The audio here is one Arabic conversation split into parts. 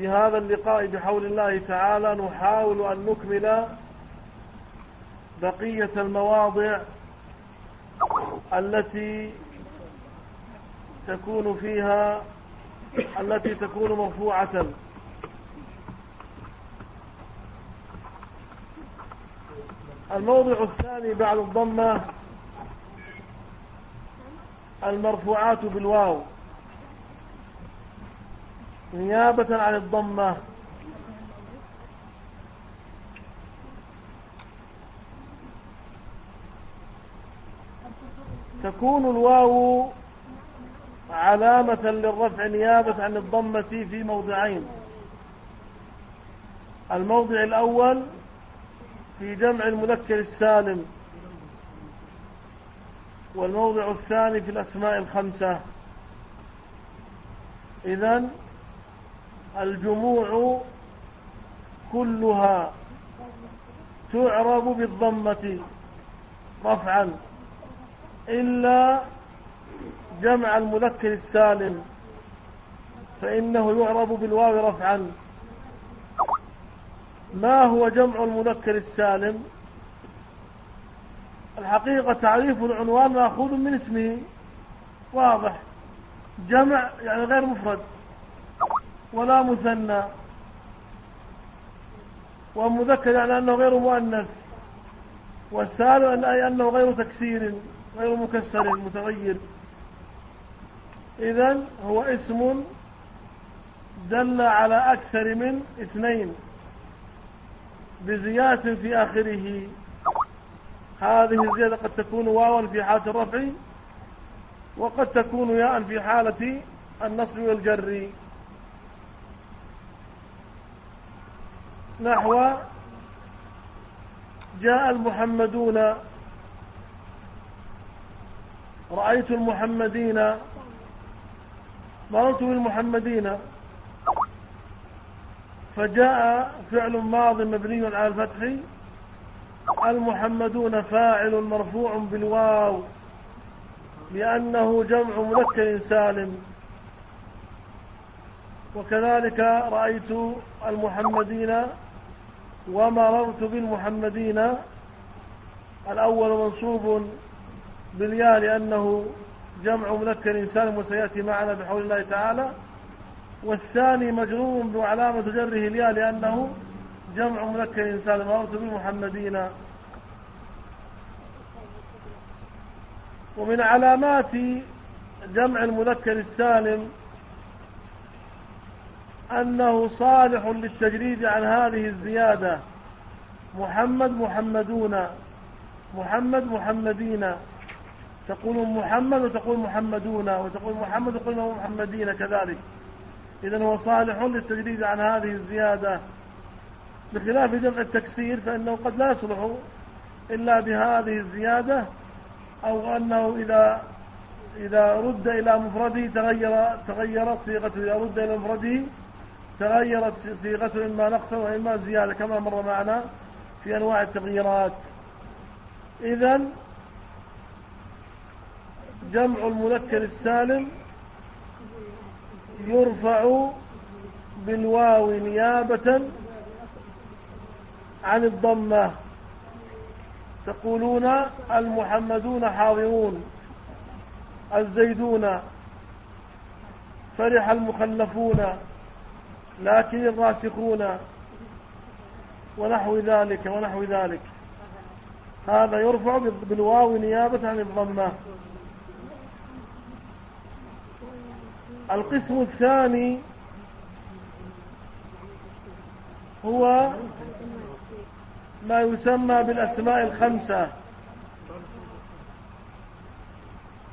في هذا اللقاء بحول الله تعالى نحاول أن نكمل بقية المواضع التي تكون فيها التي تكون مرفوعة. الموضع الثاني بعد الضمة المرفوعات بالواو. نيابة عن الضمة. تكون الواو علامة للرفع نيابة عن الضمة في موضعين. الموضع الأول في جمع المذكر السالم. والموضع الثاني في الأسماء الخمسة. إذا الجموع كلها تعرب بالضمة رفعا إلا جمع المذكر السالم فإنه يعرب بالواو رفعا. ما هو جمع المذكر السالم؟ الحقيقة تعريف العنوان مأخوذ من اسمه واضح. جمع يعني غير مفرد. ولا مثنى. ومذكر يعني أنه غير مؤنث. والسالم أي أنه غير تكسير غير مكسر متغير. إذا هو اسم دل على أكثر من اثنين. بزيادة في آخره. هذه الزيادة قد تكون واوا في حالة الرفع وقد تكون ياء في حالة النصب والجر. نحو جاء المحمدون رأيت المحمدين مررت بالمحمدين. فجاء فعل ماض مبني على الفتح. المحمدون فاعل مرفوع بالواو لأنه جمع مذكر سالم. وكذلك رأيت المحمدين ومررت بالمحمدين الأول منصوب بالياء لأنه جمع مذكر سالم وسيأتي معنا بحول الله تعالى والثاني مجرور وعلامة جره الياء لأنه جمع مذكر سالم مررت بالمحمدين. ومن علامات جمع المذكر السالم أنه صالح للتجريد عن هذه الزيادة. محمد محمدون. محمد محمدين. تقول محمد وتقول محمدون وتقول محمد وتقول محمدين كذلك. إذا هو صالح للتجريد عن هذه الزيادة. بخلاف جمع التكسير فإنه قد لا يصلح إلا بهذه الزيادة أو أنه إذا إذا رد إلى مفرده تغير تغيرت صيغته إذا رد إلى مفرده تغيرت صيغته إما نقصا وإما زيادة كما مر معنا في أنواع التغييرات. إذا جمع المذكر السالم يرفع بالواو نيابة عن الضمة. تقولون المحمدون حاضرون الزيدون فرح المخلفون. لكن الراسخون ونحو ذلك ونحو ذلك. هذا يرفع بالواو نيابة عن الضمة. القسم الثاني هو ما يسمى بالأسماء الخمسة.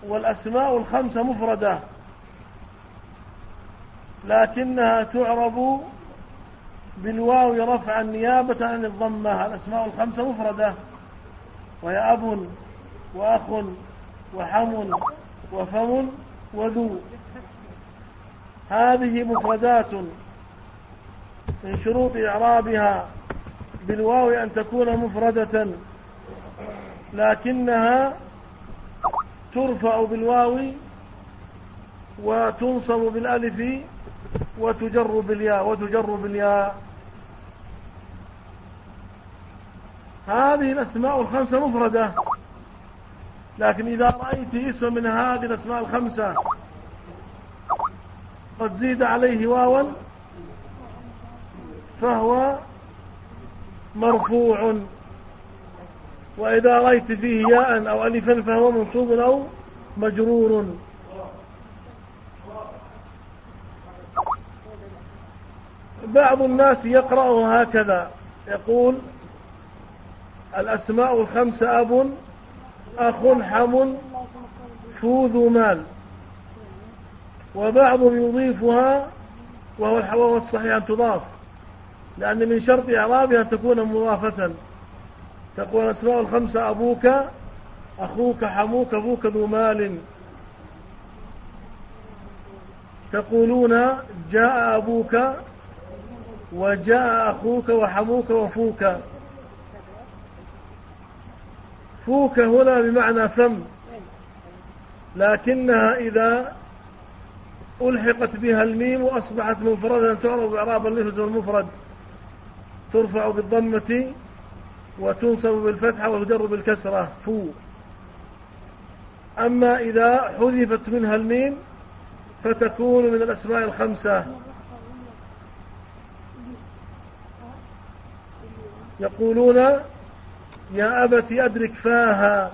والأسماء الخمسة مفردة. لكنها تعرب بالواو رفعا نيابة عن الضمة الأسماء الخمسة مفردة. وهي أب وأخ وحم وفم وذو. هذه مفردات من شروط إعرابها بالواو أن تكون مفردة لكنها ترفع بالواو وتنصب بالألف وتجر بالياء وتجر بالياء. هذه الأسماء الخمسة مفردة. لكن إذا رأيت اسم من هذه الأسماء الخمسة قد زيد عليه واوا فهو مرفوع. وإذا رأيت فيه ياء أو ألفا فهو منصوب أو مجرور. بعض الناس يقرأه هكذا. يقول الأسماء الخمسة أب أخ حم فوذ مال. وبعضهم يضيفها وهو الصحيح أن تضاف. لأن من شرط إعرابها تكون مضافة. تقول الأسماء الخمسة أبوك أخوك حموك أبوك ذو مال. تقولون جاء أبوك وجاء أخوك وحموك وفوك. فوك هنا بمعنى فم. لكنها إذا ألحقت بها الميم وأصبحت مفردة تعرف إعراب اللفظ والمفرد. ترفع بالضمة وتنصب بالفتحة وتجر بالكسرة. فو. أما إذا حذفت منها الميم فتكون من الأسماء الخمسة. يقولون يا أبت أدرك فاها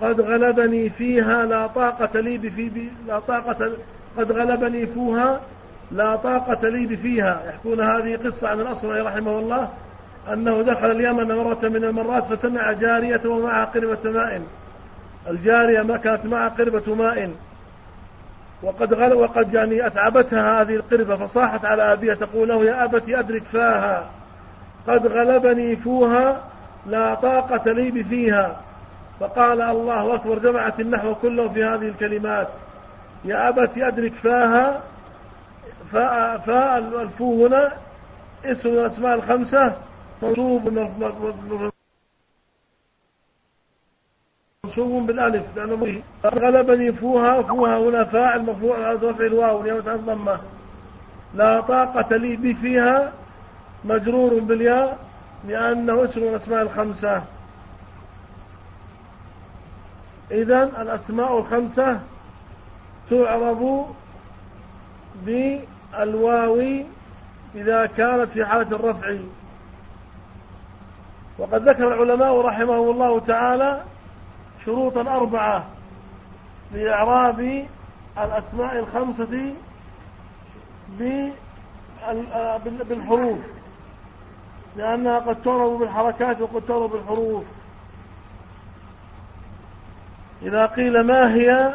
قد غلبني فيها لا طاقة لي بفي لا طاقة قد غلبني فوها لا طاقة لي بفيها. يحكون هذه قصة عن الأصمعي رحمه الله أنه دخل اليمن مرة من المرات فسمع جارية ومعها قربة ماء. الجارية ما كانت معها قربة ماء. وقد غل وقد يعني أتعبتها هذه القربة فصاحت على أبيها تقول له يا أبت أدرك فاها. قد غلبني فوها لا طاقة لي بفيها. فقال الله أكبر جمعت النحو كله في هذه الكلمات. يا أبت أدرك فاها فاء الفو هنا اسم الأسماء الخمسة منصوب منصوب بالألف لأنه غلبني فوها فوها هنا فاعل مرفوع على رفع الواو الضمه لا طاقة لي بي فيها مجرور بالياء لأنه اسم الأسماء الخمسة. إذا الأسماء الخمسة تعرب بالواو إذا كانت في حالة الرفع. وقد ذكر العلماء رحمهم الله تعالى شروطا أربعة لإعراب الأسماء الخمسة بالحروف. لأنها قد تعرب بالحركات وقد تعرب بالحروف. إذا قيل ما هي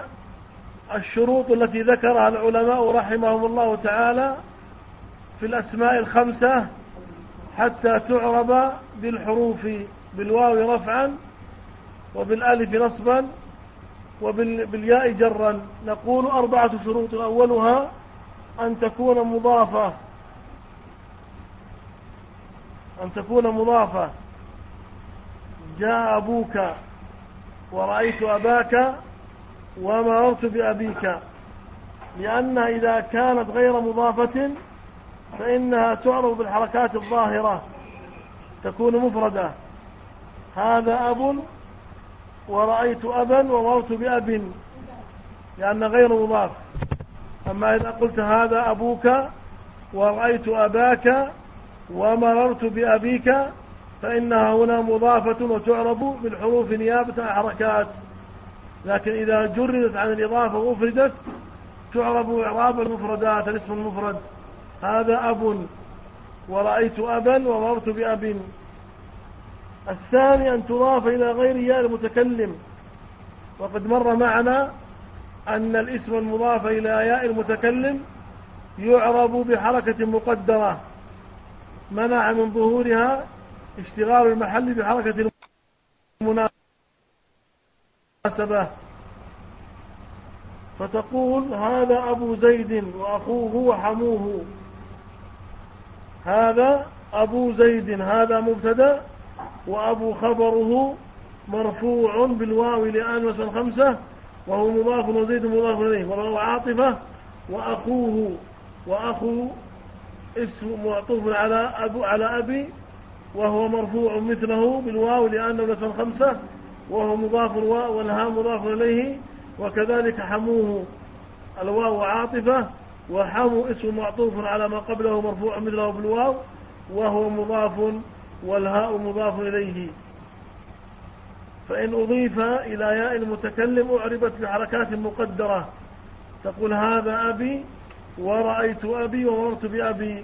الشروط التي ذكرها العلماء رحمهم الله تعالى في الأسماء الخمسة حتى تعرب بالحروف بالواو رفعا وبالألف نصبا وبالياء جرا. نقول أربعة شروط أولها أن تكون مضافة أن تكون مضافة. جاء أبوك ورأيت أباك ومررت بأبيك. لأنها إذا كانت غير مضافة فإنها تعرف بالحركات الظاهرة تكون مفردة. هذا أب ورأيت أبا ومررت بأب لأن غير مضاف. أما إذا قلت هذا أبوك ورأيت أباك ومررت بأبيك فإنها هنا مضافة وتعرب بالحروف نيابة عن حركات. لكن إذا جردت عن الإضافة وأفردت تعرب إعراب المفردات الاسم المفرد. هذا أب ورأيت أبا ومررت بأب. الثاني أن تضاف إلى غير ياء المتكلم. وقد مر معنا أن الاسم المضاف إلى ياء المتكلم يعرب بحركة مقدرة. منع من ظهورها اشتغال المحل بحركة المناسبة. فتقول هذا أبو زيد وأخوه وحموه هذا أبو زيد هذا مبتدأ وأبو خبره مرفوع بالواو لآن وسن خمسة وهو مضاف وزيد مضاف إليه. وهو عاطفة وأخوه وأخو اسم معطوف على أبو على أبي وهو مرفوع مثله بالواو لأنه الأسماء الخمسة وهو مضاف والهاء مضاف إليه وكذلك حموه الواو عاطفة وحمو اسم معطوف على ما قبله مرفوع مثله بالواو وهو مضاف والهاء مضاف إليه. فإن أضيف إلى ياء المتكلم أعربت بحركات مقدرة تقول هذا أبي ورأيت أبي ومرت بأبي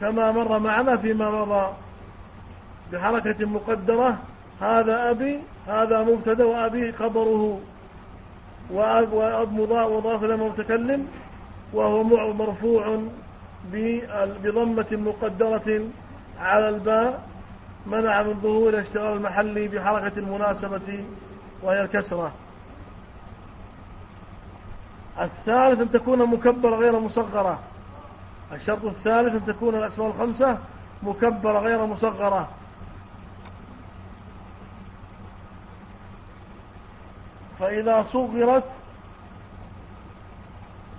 كما مر معنا فيما مضى بحركة مقدرة. هذا أبي هذا مبتدأ وأبي خبره وأب مضاف إلى المتكلم وهو مرفوع بضمة مقدرة على الباء منع من ظهور الاشتغال المحلي بحركة المناسبة وهي الكسرة. الثالث أن تكون مكبرة غير مصغرة. الشرط الثالث أن تكون الأسماء الخمسة مكبرة غير مصغرة. فإذا صغرت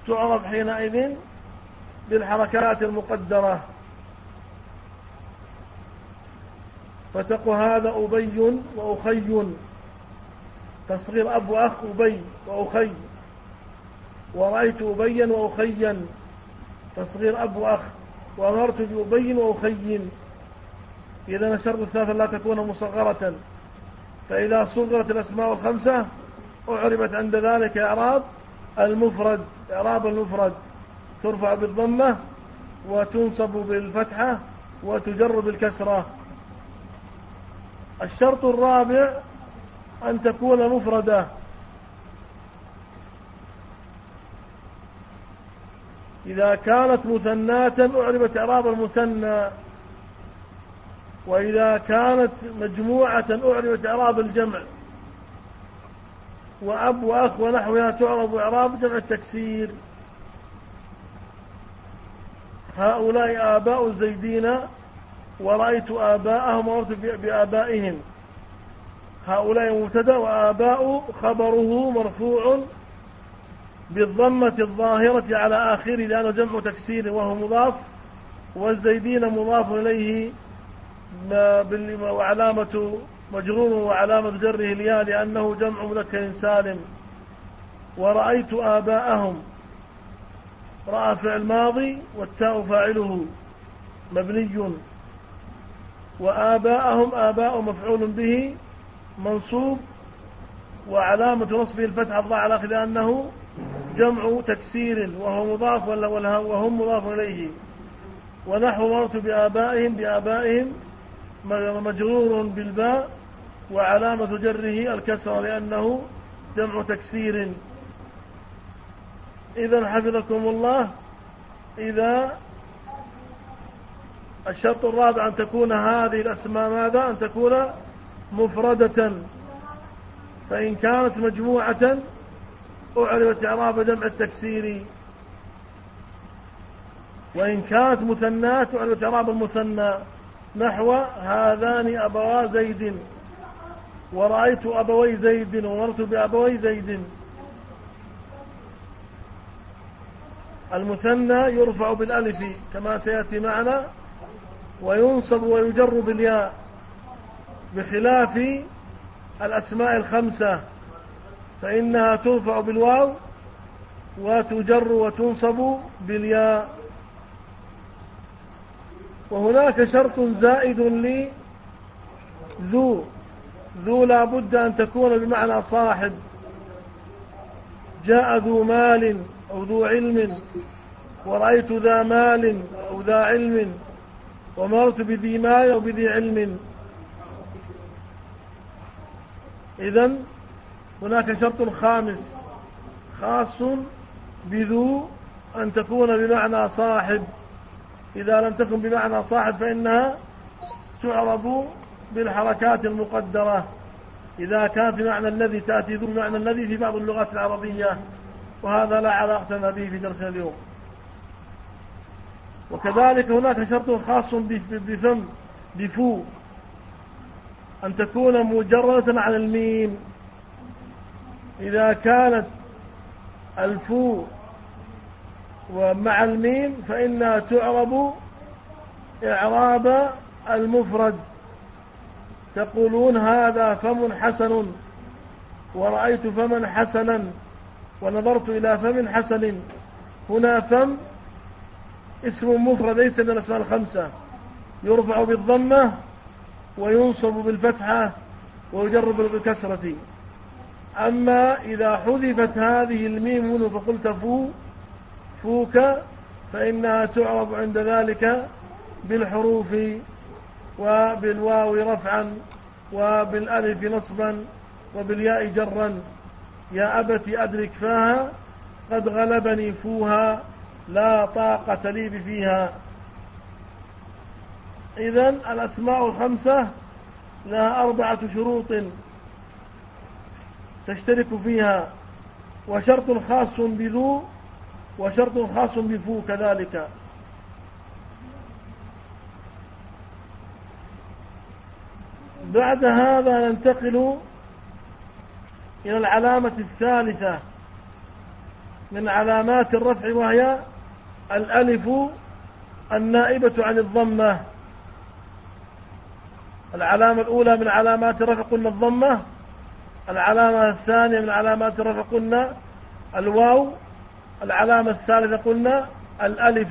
تعرف حينئذ بالحركات المقدرة. فتقو هذا أبي وأخي. تصغير أب وأخ أبي وأخي. ورأيت أبيا وأخيا تصغير أب وأخ وأمرت بأبي وأخي. إذا الشرط الثالث لا تكون مصغرة. فإذا صغرت الأسماء الخمسة أعربت عند ذلك إعراب المفرد إعراب المفرد. ترفع بالضمة وتنصب بالفتحة وتجر بالكسرة. الشرط الرابع أن تكون مفردة. إذا كانت مثناة أعربت إعراب المثنى وإذا كانت مجموعة أعربت إعراب الجمع وأب وأخ ونحوها تعرب إعراب جمع التكسير. هؤلاء آباء الزيدين ورأيت آباءهم ومرت بآبائهم. هؤلاء مبتدأ وآباء خبره مرفوع بالضمة الظاهرة على آخره لأنه جمع تكسير وهو مضاف والزيدين مضاف إليه وعلامة مجرور وعلامة جره الياء لأنه جمع مذكر سالم. ورأيت آباءهم. رأى فعل ماضي والتاء فاعله مبني. وآباءهم آباء مفعول به منصوب وعلامة نصبه الفتحة الضاء على لأنه جمع تكسير وهو مضاف وهم مضاف إليه. ونحو مرت بآبائهم بآبائهم مجرور بالباء وعلامة جره الكسر لأنه جمع تكسير. إذا حفظكم الله إذا الشرط الرابع أن تكون هذه الأسماء ماذا؟ أن تكون مفردة. فإن كانت مجموعة أعربت إعراب جمع التكسير. وإن كانت مثنات أعربت إعراب المثنى. نحو هذان أبوا زيد. ورأيت أبوي زيد ومرت بأبوي زيد. المثنى يرفع بالألف كما سيأتي معنا. وينصب ويجر بالياء. بخلاف الأسماء الخمسة. فإنها ترفع بالواو وتجر وتنصب بالياء. وهناك شرط زائد لي ذو. ذو لا بد أن تكون بمعنى صاحب. جاء ذو مال أو ذو علم ورأيت ذا مال أو ذا علم ومرت بذي مال أو بذي علم. إذا هناك شرط خامس خاص بذو أن تكون بمعنى صاحب. إذا لم تكن بمعنى صاحب فإنها تعرب بالحركات المقدرة. إذا كانت بمعنى الذي تأتي ذو بمعنى الذي في بعض اللغات العربية. وهذا لا علاقة لنا به في درسنا اليوم. وكذلك هناك شرط خاص بفم بفو. أن تكون مجردة على الميم. إذا كانت الفو ومع الميم فإنها تعرب إعراب المفرد. تقولون هذا فم حسن ورأيت فما حسنا ونظرت إلى فم حسن. هنا فم اسم مفرد ليس من الأسماء الخمسة. يرفع بالضمة وينصب بالفتحة ويجر بالكسرة. أما إذا حذفت هذه الميم هنا فقلت فو فوك فإنها تعرب عند ذلك بالحروف وبالواو رفعا وبالألف نصبا وبالياء جرا. يا أبت أدرك فاها قد غلبني فوها لا طاقة لي بفيها. إذا الأسماء الخمسة لها أربعة شروط. تشترك فيها وشرط خاص بذو وشرط خاص بفو كذلك. بعد هذا ننتقل إلى العلامة الثالثة من علامات الرفع وهي الألف النائبة عن الضمة. العلامة الأولى من علامات الرفع قلنا الضمة. العلامة الثانية من علامات الرفع قلنا الواو العلامة الثالثة قلنا الألف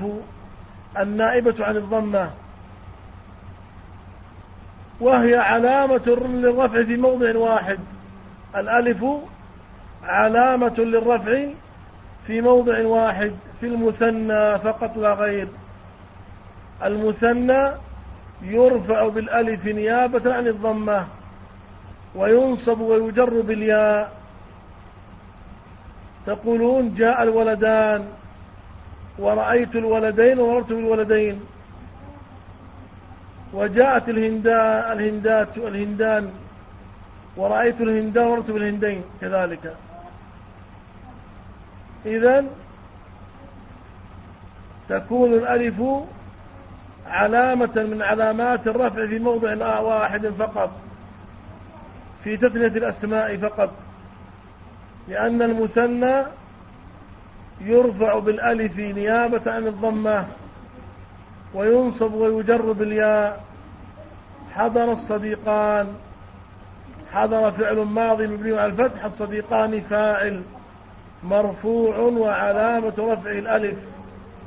النائبة عن الضمة. وهي علامة للرفع في موضع واحد. الألف علامة للرفع في موضع واحد في المثنى فقط لا غير. المثنى يرفع بالألف نيابة عن الضمة. وينصب ويجر بالياء. تقولون جاء الولدان. ورأيت الولدين ومررت بالولدين وجاءت الهندا الهندات الهندان ورأيت الهندان ومررت بالهندين كذلك. إذا تكون الألف علامة من علامات الرفع في موضع واحد فقط. في تثنية الأسماء فقط لأن المثنى يرفع بالألف نيابة عن الضمة وينصب ويجر بالياء. حضر الصديقان حضر فعل ماضي مبني على الفتح الصديقان فاعل مرفوع وعلامة رفع الألف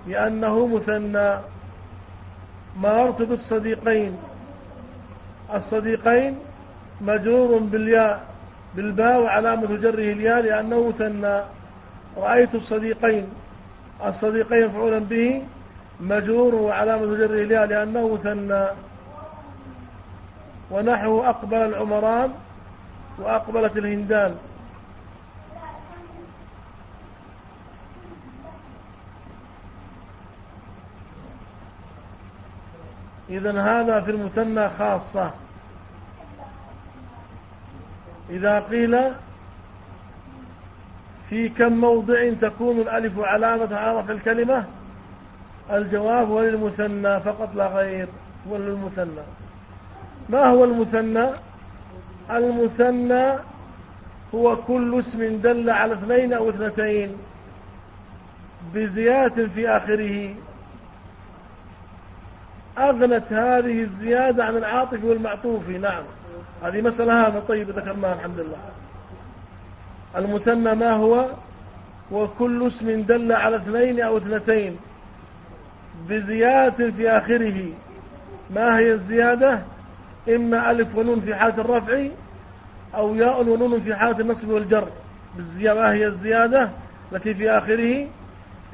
لأنه مثنى. مررت بالصديقين الصديقين مجرور بالياء بالباء وعلامة جره الياء لأنه مثنى رأيت الصديقين الصديقين مفعولا به مجرور وعلامة جره الياء لأنه مثنى ونحو أقبل العمران وأقبلت الهندان إذا هذا في المثنى خاصة. إذا قيل في كم موضع تكون الألف علامة عرف الكلمة؟ الجواب هو للمثنى فقط لا غير هو للمثنى ما هو المثنى؟ المثنى هو كل اسم دل على اثنين أو اثنتين بزيادة في آخره. أغنت هذه الزيادة عن العاطف والمعطوف نعم. هذه مسألة هذا طيب ذكرناها الحمد لله. المثنى ما هو؟ وكل اسم دل على اثنين أو اثنتين بزيادة في آخره. ما هي الزيادة؟ إما ألف ونون في حالة الرفع أو ياء ونون في حالة النصب والجر. ما هي الزيادة التي في آخره؟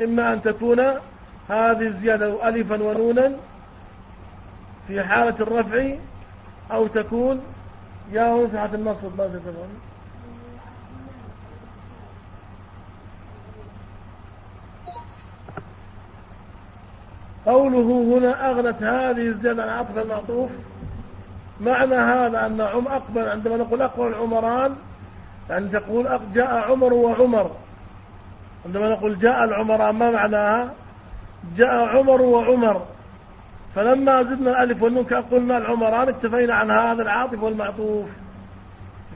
إما أن تكون هذه الزيادة ألفا ونونا في حالة الرفع أو تكون يا حالة النصب ماذا تفعل قوله هنا أغنت هذه الزيادة عن عطف المعطوف. معنى هذا أن عم أقبل عندما نقول أقبل العمران يعني تقول جاء عمر وعمر. عندما نقول جاء العمران ما معناها؟ جاء عمر وعمر. فلما زدنا الألف والنون قلنا العمران اكتفينا عن هذا العاطف والمعطوف.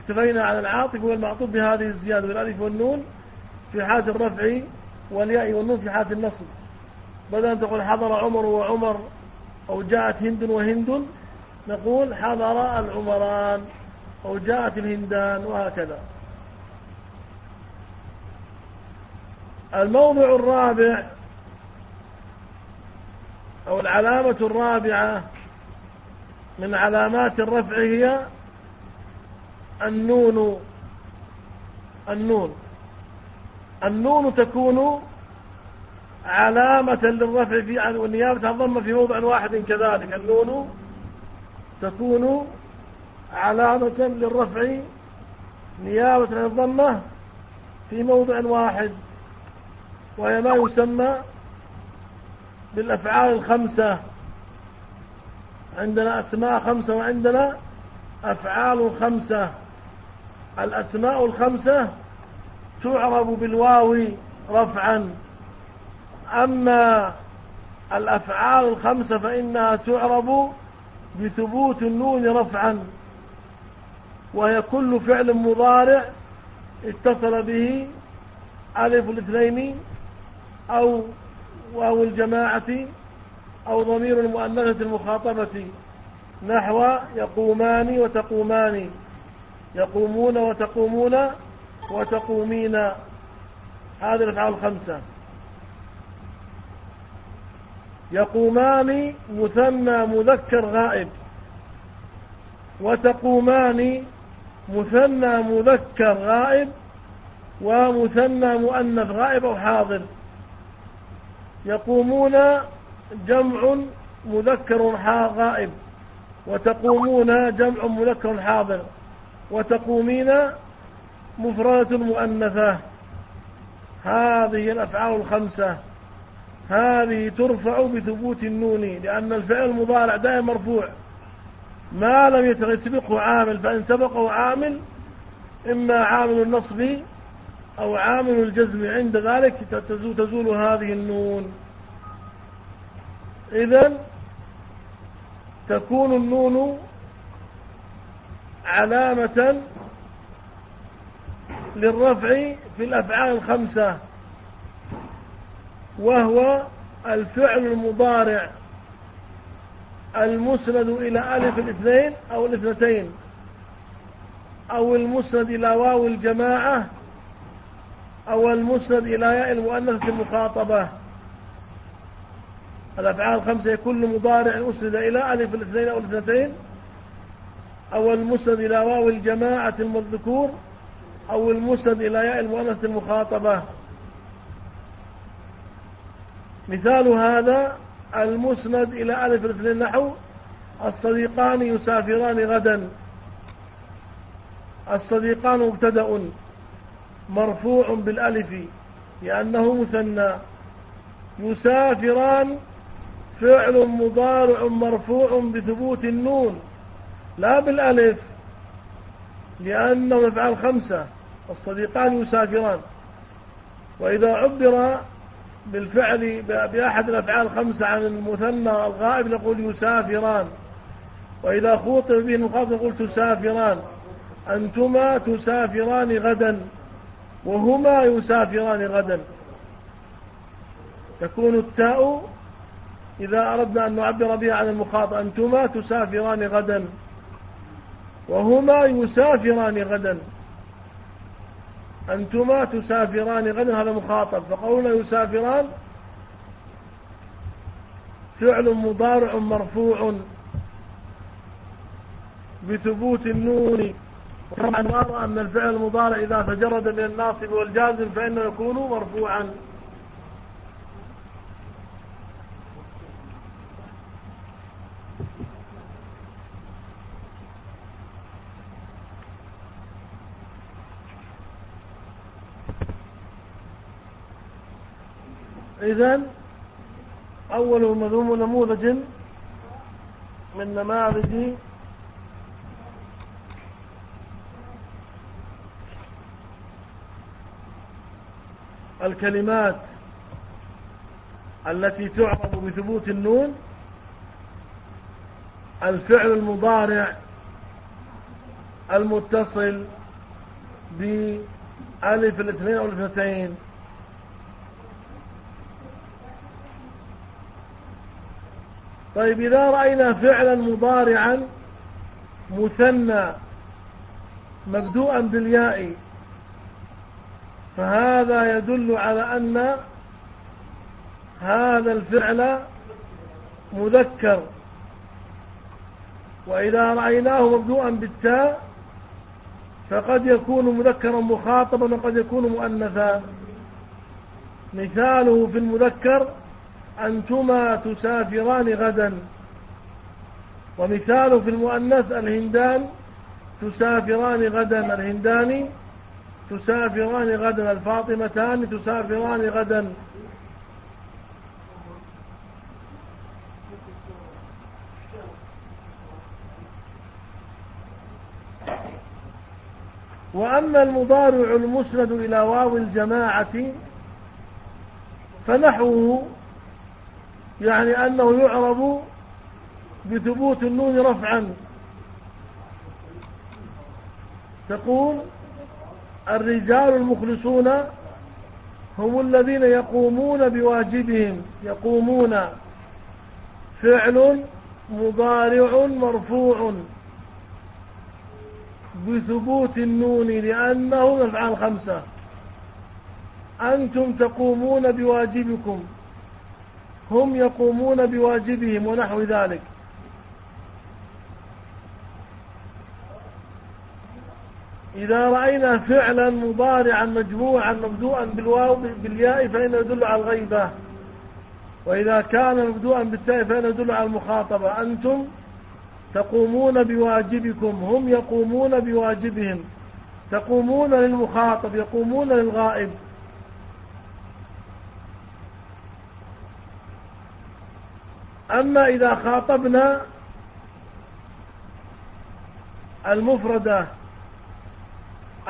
اكتفينا عن العاطف والمعطوف بهذه الزيادة بالألف والنون في حالة الرفع والياء والنون في حالة النصب. بدل أن تقول حضر عمر وعمر أو جاءت هند وهند نقول حضر العمران أو جاءت الهندان وهكذا. الموضع الرابع أو العلامة الرابعة من علامات الرفع هي النون النون. النون تكون علامة للرفع في والنيابة عن الضمة في موضع واحد كذلك. النون تكون علامة للرفع نيابة عن الضمة في موضع واحد وهي ما يسمى بالأفعال الخمسة. عندنا أسماء خمسة وعندنا أفعال خمسة. الأسماء الخمسة تعرب بالواو رفعا. أما الأفعال الخمسة فإنها تعرب بثبوت النون رفعا. وهي كل فعل مضارع اتصل به ألف الاثنين أو واو الجماعة أو ضمير المؤنثة المخاطبة نحو يقومان وتقومان يقومون وتقومون وتقومين. هذه الأفعال الخمسة. يقومان مثنى مذكر غائب. وتقومان مثنى مذكر غائب ومثنى مؤنث غائب أو حاضر. يقومون جمع مذكر غائب وتقومون جمع مذكر حاضر وتقومين مفردة مؤنثة. هذه الأفعال الخمسة. هذه ترفع بثبوت النون لأن الفعل المضارع دائما مرفوع. ما لم يسبقه عامل فإن سبقه عامل إما عامل النصب أو عامل الجزم عند ذلك تزول هذه النون. إذا تكون النون علامة للرفع في الأفعال الخمسة وهو الفعل المضارع المسند إلى ألف الاثنين أو الاثنتين أو المسند إلى واو الجماعة أو المسند إلى ياء المؤنثة المخاطبة. الأفعال الخمسة كل مضارع أسند إلى ألف الاثنين أو الاثنتين أو المسند إلى واو الجماعة المذكور أو المسند إلى ياء المؤنثة المخاطبة. مثال هذا المسند إلى ألف الاثنين نحو الصديقان يسافران غدا. الصديقان مبتدأ. مرفوع بالألف لأنه مثنى. يسافران فعل مضارع مرفوع بثبوت النون لا بالألف لأنه أفعال خمسة الصديقان يسافران. وإذا عبر بالفعل بأحد الأفعال الخمسة عن المثنى الغائب نقول يسافران. وإذا خوطب به المخاطب نقول تسافران. أنتما تسافران غدا. وهما يسافران غدا. تكون التاء إذا أردنا أن نعبر بها عن المخاطب أنتما تسافران غدا. وهما يسافران غدا. أنتما تسافران غدا هذا مخاطب. فقولنا يسافران فعل مضارع مرفوع بثبوت النون. وطبعا نرى أن الفعل المضارع إذا تجرد من الناصب والجازم فإنه يكون مرفوعا. إذن أول نموذج من نماذج الكلمات التي تعرب بثبوت النون الفعل المضارع المتصل بألف الاثنين أو الاثنتين طيب إذا رأينا فعلا مضارعا مثنى مبدوءا بالياء فهذا يدل على أن هذا الفعل مذكر. وإذا رأيناه مبدوءا بالتاء فقد يكون مذكرا مخاطبا وقد يكون مؤنثا. مثاله في المذكر أنتما تسافران غدا. ومثاله في المؤنث الهندان تسافران غدا. الهندان تسافران غدا الفاطمتان تسافران غدا. وأما المضارع المسند إلى واو الجماعة فنحوه يعني أنه يعرب بثبوت النون رفعا. تقول الرجال المخلصون هم الذين يقومون بواجبهم. يقومون فعل مضارع مرفوع بثبوت النون لأنه من الأفعال الخمسة أنتم تقومون بواجبكم. هم يقومون بواجبهم ونحو ذلك. إذا رأينا فعلا مضارعا مجموعا مبدوءا بالواو بالياء فإنه يدل على الغيبة. وإذا كان مبدوءا بالتاء فإنه يدل على المخاطبة. أنتم تقومون بواجبكم هم يقومون بواجبهم. تقومون للمخاطب يقومون للغائب. أما إذا خاطبنا المفردة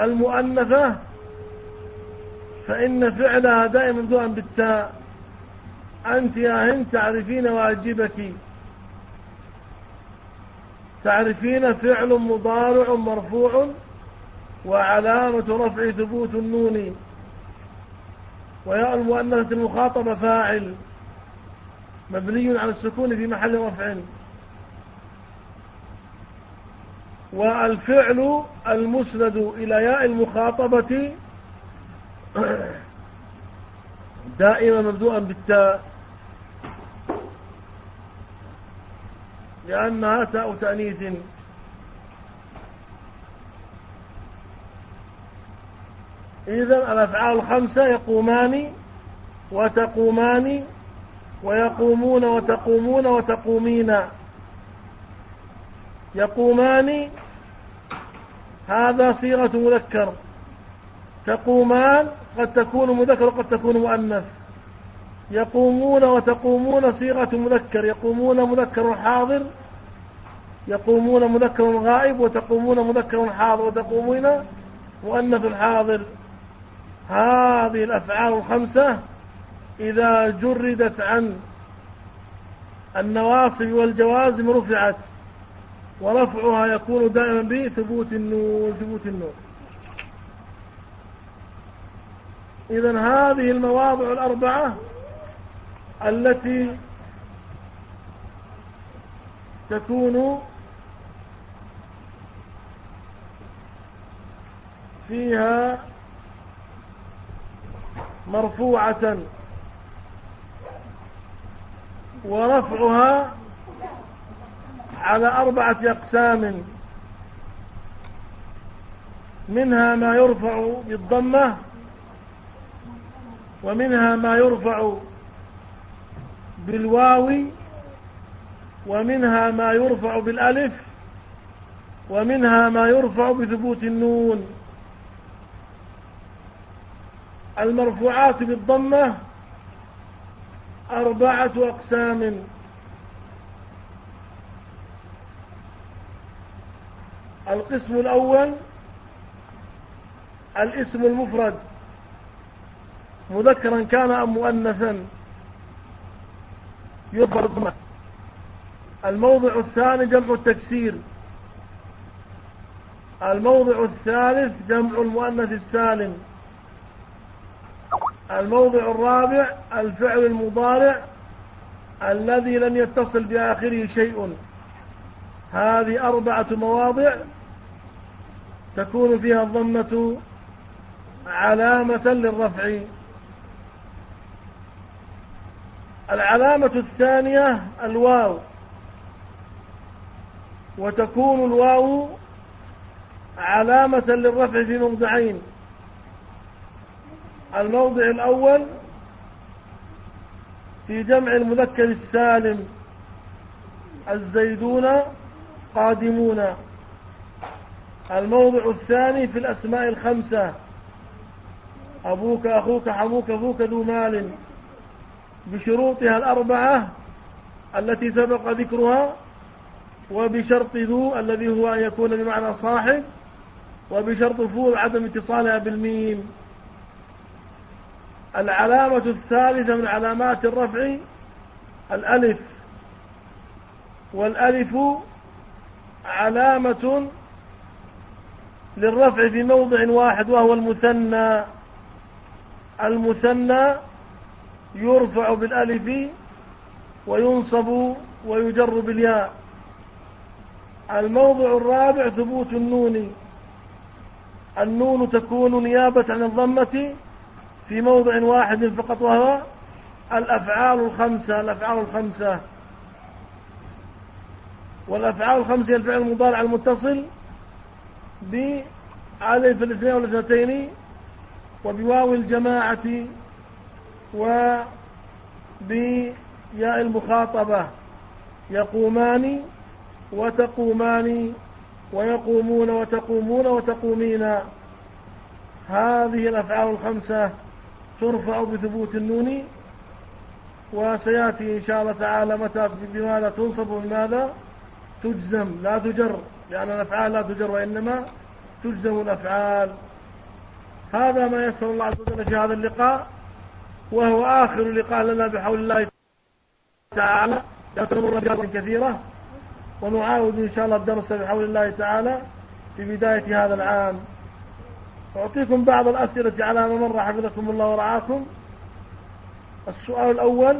المؤنثة فإن فعلها دائما دعا بالتاء. أنت يا هند تعرفين واجبك. تعرفين فعل مضارع مرفوع وعلامة رفع ثبوت النون. وياء المؤنثة المخاطبة فاعل مبني على السكون في محل رفع. والفعل المسند إلى ياء المخاطبة دائما مبدوءا بالتاء لأنها تاء تأنيث. إذا الأفعال الخمسة يقومان وتقومان ويقومون وتقومون وتقومين. يقومان هذا صيغة مذكر. تقومان قد تكون مذكر وقد تكون مؤنث. يقومون وتقومون صيغة مذكر. يقومون مذكر حاضر يقومون مذكر غائب وتقومون مذكر حاضر وتقومون مؤنث حاضر. هذه الأفعال الخمسة إذا جردت عن النواصب والجوازم رفعت. ورفعها يكون دائما بثبوت النون ثبوت النون إذا هذه المواضع الأربعة التي تكون فيها مرفوعة ورفعها على أربعة أقسام. منها ما يرفع بالضمة ومنها ما يرفع بالواو ومنها ما يرفع بالألف ومنها ما يرفع بثبوت النون. المرفوعات بالضمة أربعة أقسام. القسم الأول الاسم المفرد. مذكرا كان أم مؤنثا. يضرب الموضع الثاني جمع التكسير. الموضع الثالث جمع المؤنث السالم. الموضع الرابع الفعل المضارع الذي لم يتصل بآخره شيء. هذه أربعة مواضع. تكون فيها الضمة علامة للرفع. العلامة الثانية الواو. وتكون الواو علامة للرفع في موضعين. الموضع الأول في جمع المذكر السالم. الزيدون قادمون. الموضع الثاني في الأسماء الخمسة. أبوك أخوك حموك أبوك ذو مال. بشروطها الأربعة التي سبق ذكرها وبشرط ذو الذي هو أن يكون بمعنى صاحب وبشرط فول عدم اتصالها بالميم. العلامة الثالثة من علامات الرفع الألف. والألف علامة للرفع في موضع واحد وهو المثنى. المثنى يرفع بالألف وينصب ويجر بالياء. الموضع الرابع ثبوت النون. النون تكون نيابة عن الضمة في موضع واحد فقط وهو الأفعال الخمسة الأفعال الخمسة. والأفعال الخمسة الفعل المضارع المتصل بألف الاثنين والاثنتين وبواو الجماعة وبياء المخاطبة يقومان وتقومان ويقومون وتقومون وتقومين. هذه الأفعال الخمسة ترفع بثبوت النون وسيأتي إن شاء الله تعالى متى بماذا تنصب وبماذا تجزم. لا تجر. لأن الأفعال لا تجر وإنما تجزم الأفعال. هذا ما يسر الله عز وجل في هذا اللقاء وهو آخر لقاء لنا بحول الله تعالى. يستمر بأمر كثيرة ونعاود إن شاء الله الدرس بحول الله تعالى في بداية هذا العام. أعطيكم بعض الأسئلة على ما مر حفظكم الله ورعاكم. السؤال الأول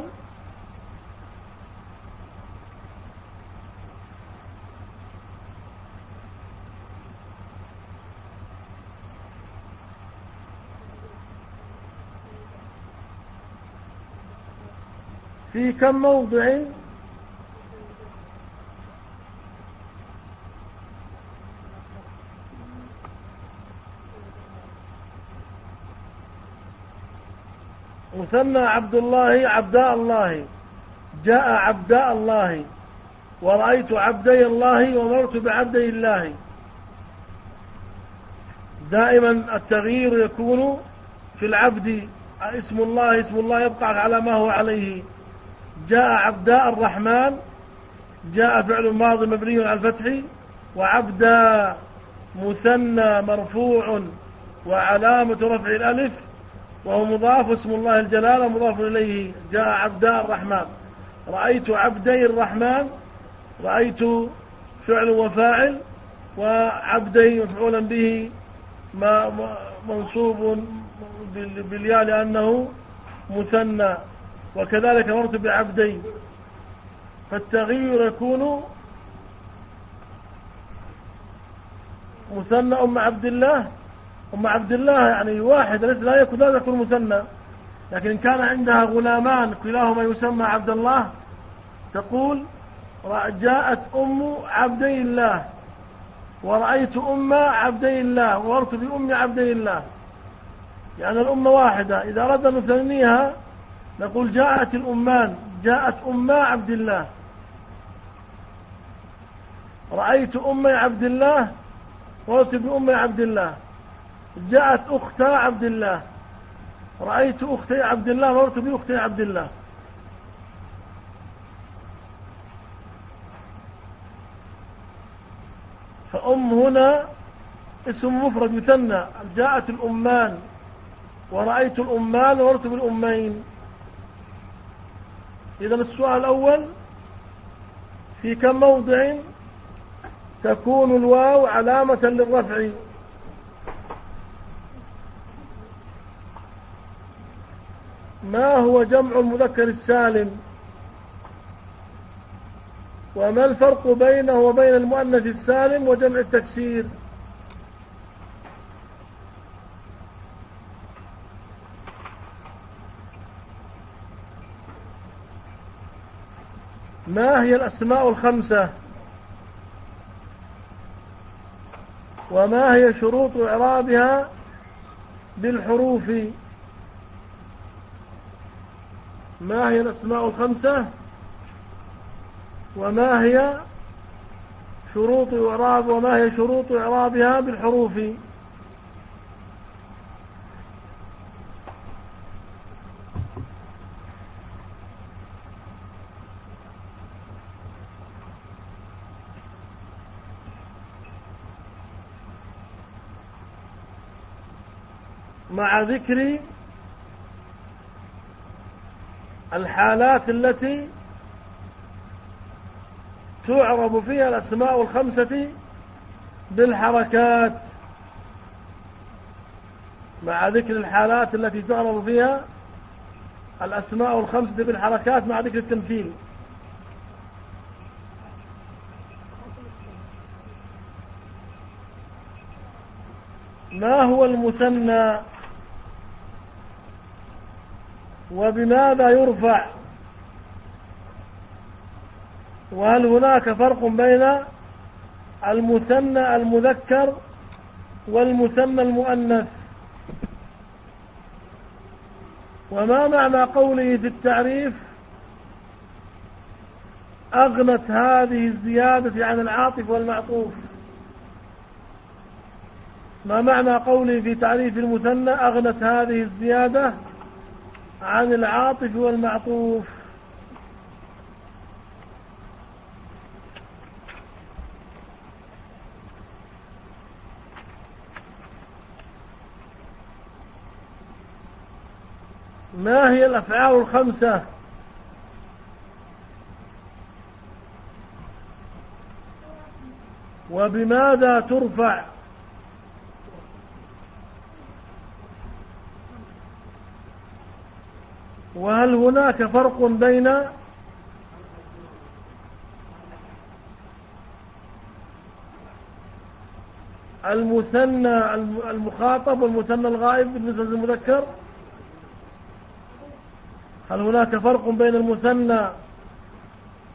في كم موضع؟ مثنى عبد الله عبداء الله. جاء عبداء الله. ورأيت عبدي الله ومرت بعبدي الله. دائما التغيير يكون في العبد. اسم الله اسم الله يبقى على ما هو عليه. جاء عبداء الرحمن جاء فعل ماضي مبني على الفتح وعبدا مثنى مرفوع وعلامة رفع الألف وهو مضاف اسم الله الجلالة مضاف إليه. جاء عبداء الرحمن. رأيت عبدي الرحمن رأيت فعل وفاعل وعبدي مفعولا به ما منصوب بالياء لأنه مثنى. وكذلك مرت بعبدي فالتغيير يكون مثنى أم عبد الله أم عبد الله يعني واحد لا يكون لا يكون مثنى لكن إن كان عندها غلامان كلاهما يسمى عبد الله تقول جاءت أم عبدي الله ورأيت أم عبدي الله وورت بأم عبدي الله يعني الأمة واحدة إذا أردنا نثنيها نقول جاءت الأمان جاءت أما عبد الله. رأيت أم عبد الله وورت بأم عبد الله. جاءت أختا عبد الله. رأيت أختي عبد الله مرت بأختي عبد الله. فأم هنا اسم مفرد مثنى جاءت الأمان. ورأيت الأمان ومرت بالأمين. إذا السؤال الأول في كم موضع تكون الواو علامة للرفع؟ ما هو جمع المذكر السالم؟ وما الفرق بينه وبين المؤنث السالم وجمع التكسير؟ ما هي الأسماء الخمسة؟ وما هي شروط إعرابها بالحروف؟ ما هي الأسماء الخمسة؟ وما هي شروط إعراب؟ وما هي شروط إعرابها بالحروف؟ مع ذكر الحالات التي تعرب فيها الأسماء الخمسة بالحركات. مع ذكر الحالات التي تعرب فيها الأسماء الخمسة بالحركات مع ذكر التمثيل. ما هو المثنى؟ وبماذا يرفع؟ وهل هناك فرق بين المثنى المذكر والمثنى المؤنث؟ وما معنى قوله في التعريف أغنت هذه الزيادة عن العاطف والمعطوف؟ ما معنى قوله في تعريف المثنى أغنت هذه الزيادة؟ عن العاطف والمعطوف. ما هي الأفعال الخمسة؟ وبماذا ترفع؟ وهل هناك فرق بين المثنى المخاطب والمثنى الغائب بالنسبة للمذكر؟ هل هناك فرق بين المثنى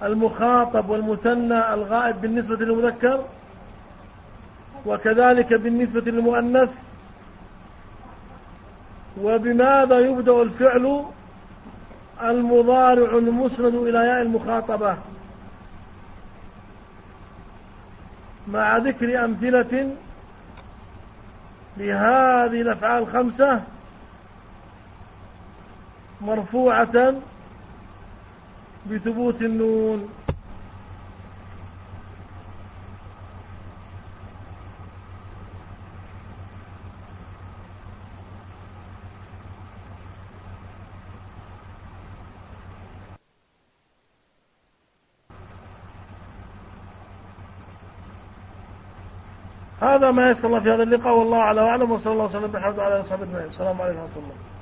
المخاطب والمثنى الغائب بالنسبة للمذكر؟ وكذلك بالنسبة للمؤنث؟ وبماذا يبدأ الفعل المضارع المسند إلى ياء المخاطبة. مع ذكر أمثلة لهذه الأفعال الخمسة مرفوعة بثبوت النون. هذا ما يسر الله في هذا اللقاء والله على أعلم وصلى الله وسلم بحمد على أصحاب السلام عليكم ورحمة الله.